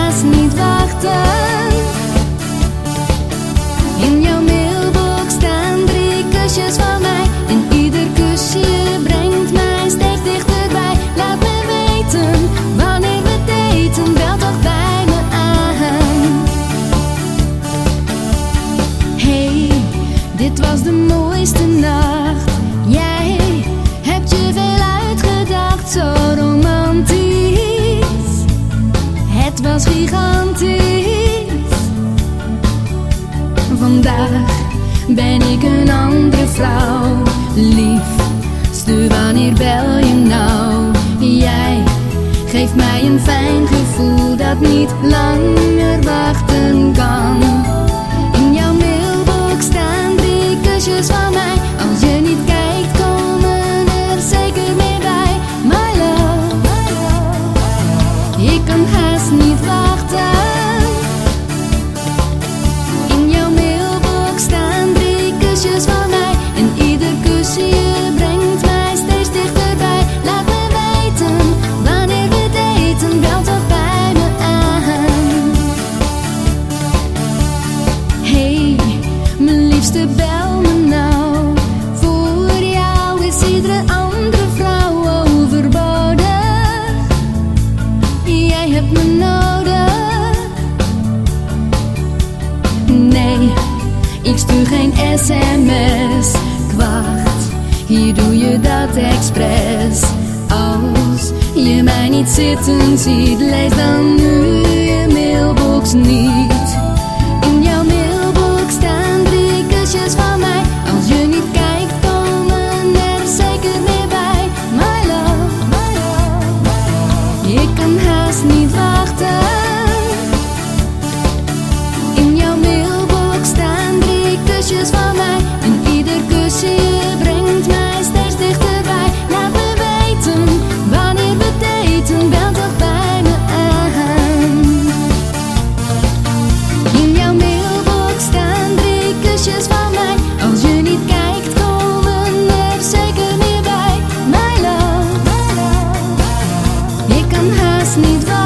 Laat niet wachten. In jouw mailbox staan drie kusjes van mij. En ieder kusje brengt mij steeds dichterbij. Laat me weten wanneer we daten. Bel toch bij me aan. Hey, dit was de mooiste nacht. Ben ik een andere vrouw. Lief, stuur wanneer bel je nou? Jij geeft mij een fijn gevoel dat niet langer wachten kan. Sms. Kwacht, hier doe je dat expres. Als je mij niet zitten ziet, lees dan nu je mailbox niet. just need